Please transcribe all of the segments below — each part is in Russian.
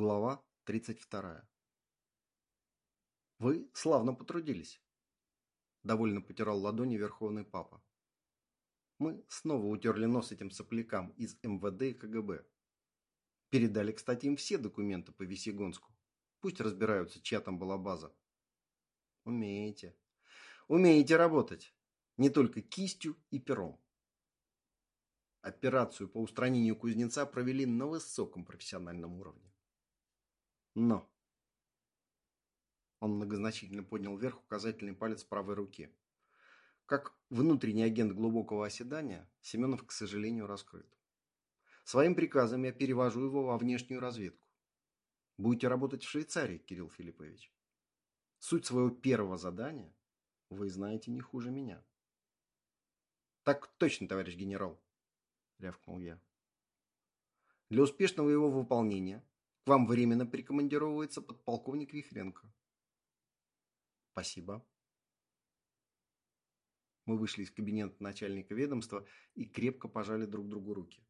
Глава 32. Вы славно потрудились. Довольно потирал ладони Верховный Папа. Мы снова утерли нос этим соплякам из МВД и КГБ. Передали, кстати, им все документы по Весегонску. Пусть разбираются, чья там была база. Умеете. Умеете работать. Не только кистью и пером. Операцию по устранению кузнеца провели на высоком профессиональном уровне. Но. Он многозначительно поднял вверх указательный палец правой руки. Как внутренний агент глубокого оседания, Семенов, к сожалению, раскрыт. Своим приказом я перевожу его во внешнюю разведку. Будете работать в Швейцарии, Кирилл Филиппович. Суть своего первого задания вы знаете не хуже меня. Так точно, товарищ генерал, рявкнул я. Для успешного его выполнения вам временно прикомандировывается подполковник Вихренко. Спасибо. Мы вышли из кабинета начальника ведомства и крепко пожали друг другу руки.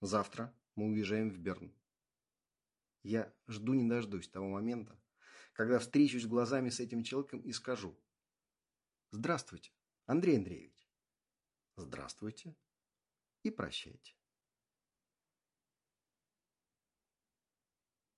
Завтра мы уезжаем в Берн. Я жду не дождусь того момента, когда встречусь глазами с этим человеком и скажу «Здравствуйте, Андрей Андреевич». «Здравствуйте» и прощайте.